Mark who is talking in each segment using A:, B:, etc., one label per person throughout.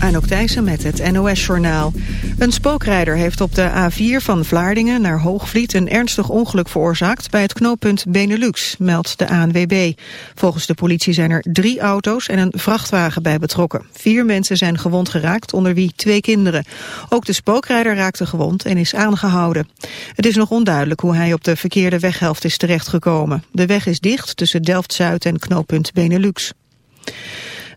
A: Anouk Thijssen met het NOS-journaal. Een spookrijder heeft op de A4 van Vlaardingen naar Hoogvliet... een ernstig ongeluk veroorzaakt bij het knooppunt Benelux, meldt de ANWB. Volgens de politie zijn er drie auto's en een vrachtwagen bij betrokken. Vier mensen zijn gewond geraakt, onder wie twee kinderen. Ook de spookrijder raakte gewond en is aangehouden. Het is nog onduidelijk hoe hij op de verkeerde weghelft is terechtgekomen. De weg is dicht tussen Delft-Zuid en knooppunt Benelux.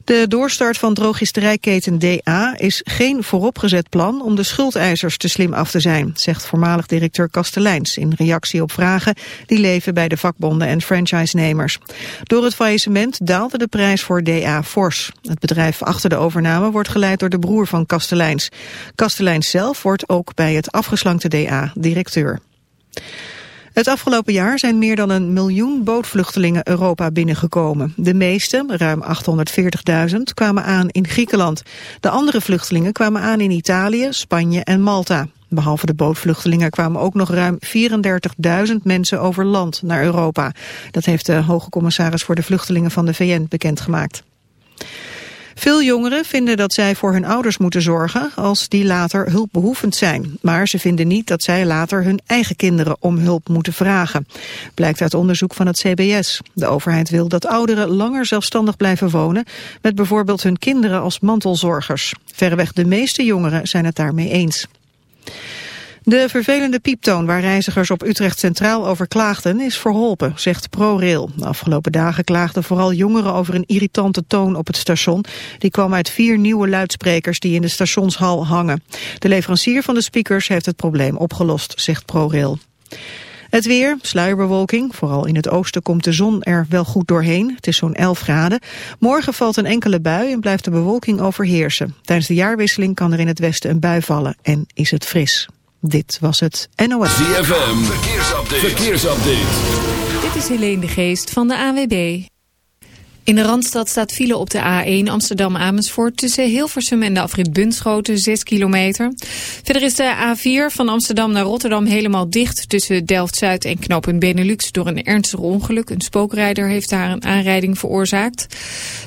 A: De doorstart van drogisterijketen DA is geen vooropgezet plan om de schuldeisers te slim af te zijn, zegt voormalig directeur Kasteleins in reactie op vragen die leven bij de vakbonden en franchisenemers. Door het faillissement daalde de prijs voor DA fors. Het bedrijf achter de overname wordt geleid door de broer van Kasteleins. Kasteleins zelf wordt ook bij het afgeslankte DA directeur. Het afgelopen jaar zijn meer dan een miljoen bootvluchtelingen Europa binnengekomen. De meeste, ruim 840.000, kwamen aan in Griekenland. De andere vluchtelingen kwamen aan in Italië, Spanje en Malta. Behalve de bootvluchtelingen kwamen ook nog ruim 34.000 mensen over land naar Europa. Dat heeft de hoge commissaris voor de vluchtelingen van de VN bekendgemaakt. Veel jongeren vinden dat zij voor hun ouders moeten zorgen als die later hulpbehoevend zijn. Maar ze vinden niet dat zij later hun eigen kinderen om hulp moeten vragen. Blijkt uit onderzoek van het CBS. De overheid wil dat ouderen langer zelfstandig blijven wonen, met bijvoorbeeld hun kinderen als mantelzorgers. Verreweg de meeste jongeren zijn het daarmee eens. De vervelende pieptoon waar reizigers op Utrecht Centraal over klaagden is verholpen, zegt ProRail. De afgelopen dagen klaagden vooral jongeren over een irritante toon op het station. Die kwam uit vier nieuwe luidsprekers die in de stationshal hangen. De leverancier van de speakers heeft het probleem opgelost, zegt ProRail. Het weer, sluierbewolking. Vooral in het oosten komt de zon er wel goed doorheen. Het is zo'n 11 graden. Morgen valt een enkele bui en blijft de bewolking overheersen. Tijdens de jaarwisseling kan er in het westen een bui vallen en is het fris. Dit was het NOS.
B: ZFM, verkeersupdate. verkeersupdate.
C: Dit is Helene de Geest van de AWB. In de Randstad staat file op de A1 Amsterdam-Amersfoort... tussen Hilversum en de afrit Bunschoten, 6 kilometer. Verder is de A4 van Amsterdam naar Rotterdam helemaal dicht... tussen Delft-Zuid en knooppunt Benelux door een ernstig ongeluk. Een spookrijder heeft daar een aanrijding veroorzaakt.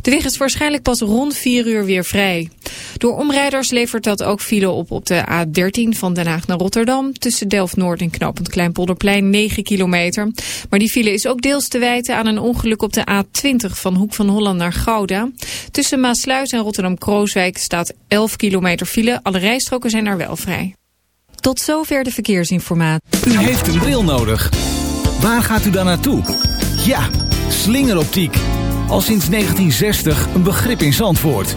C: De weg is waarschijnlijk pas rond 4 uur weer vrij. Door omrijders levert dat ook file op op de A13 van Den Haag naar Rotterdam... tussen Delft-Noord en knooppunt Kleinpolderplein, 9 kilometer. Maar die file is ook deels te wijten aan een ongeluk op de A20 van Hoek van Holland naar Gouda. Tussen Maasluis en Rotterdam-Krooswijk staat 11 kilometer file. Alle rijstroken zijn er wel vrij. Tot zover de verkeersinformatie.
D: U heeft een bril nodig. Waar gaat u dan naartoe? Ja, slingeroptiek. Al sinds 1960 een begrip in Zandvoort.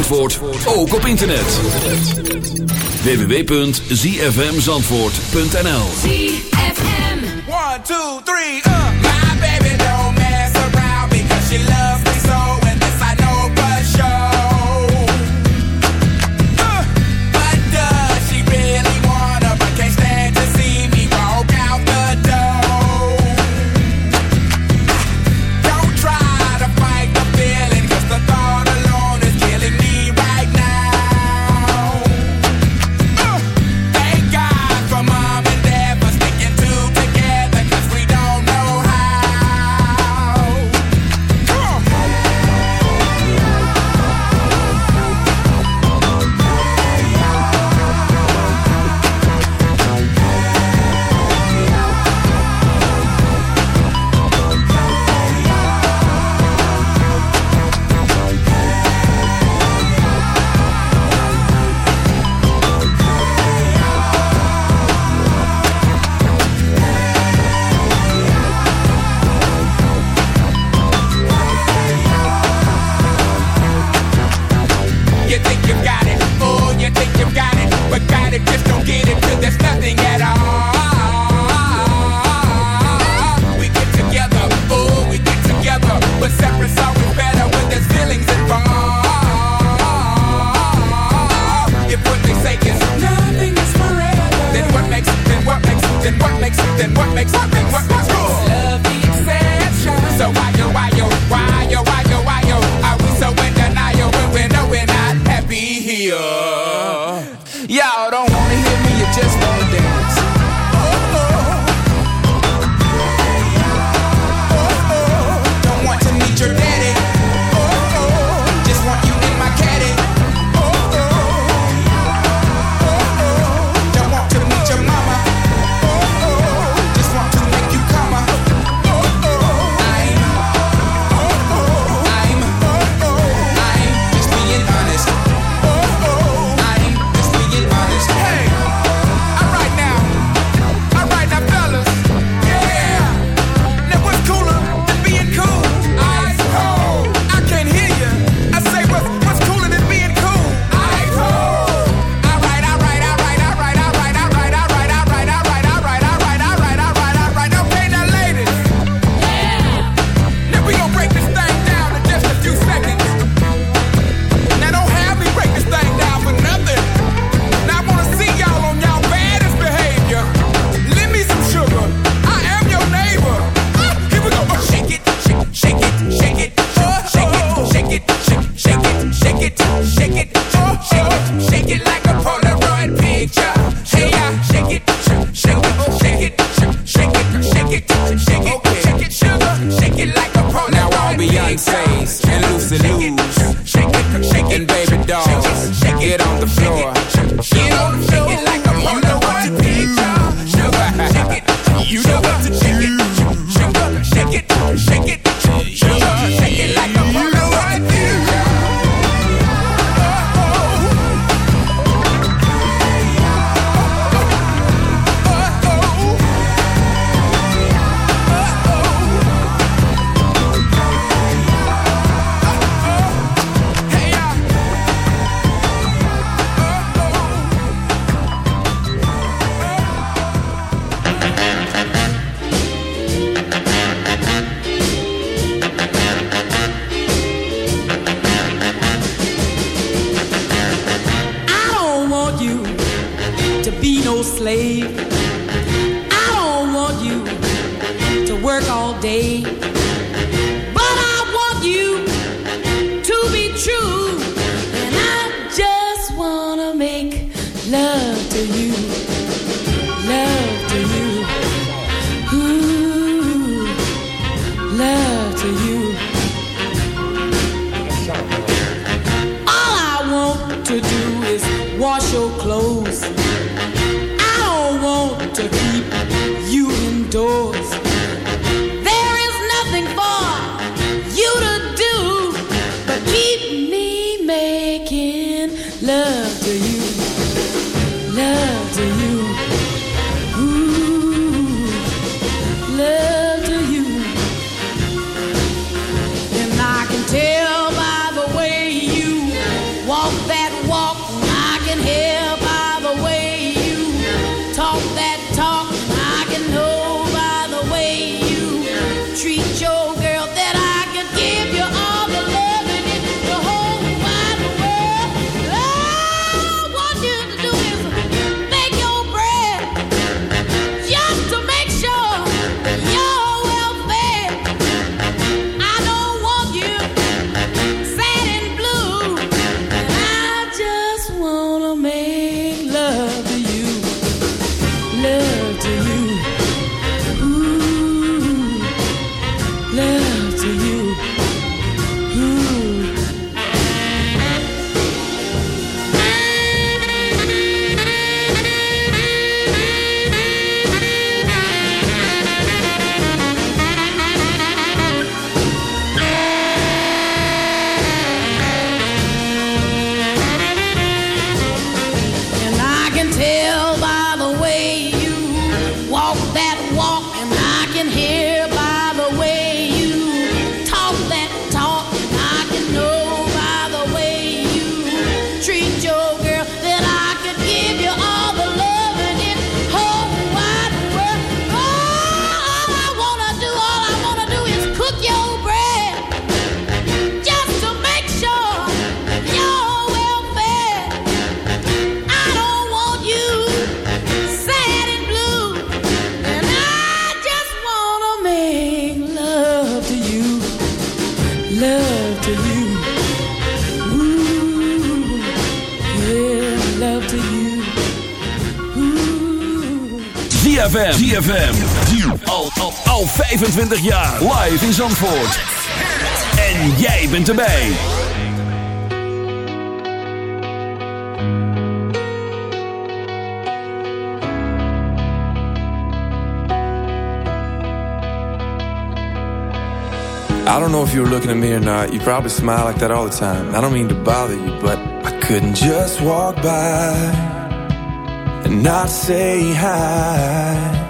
B: Zandvoort ook op internet. www.zfmzandvoort.nl
E: ZFM
F: 1, 25 jaar. Live in Zandvoort. En jij bent erbij.
G: I don't know if you were looking at me or not. You probably smile like that all the time. I don't mean to bother you, but I couldn't just walk by and not say hi.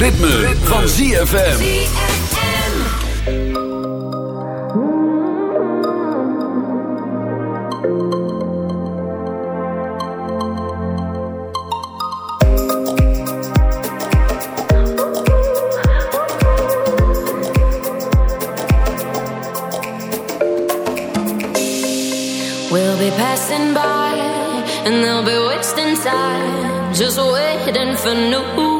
B: ritme, ritme.
H: We'll be passing by and they'll be wasting time just waiting for new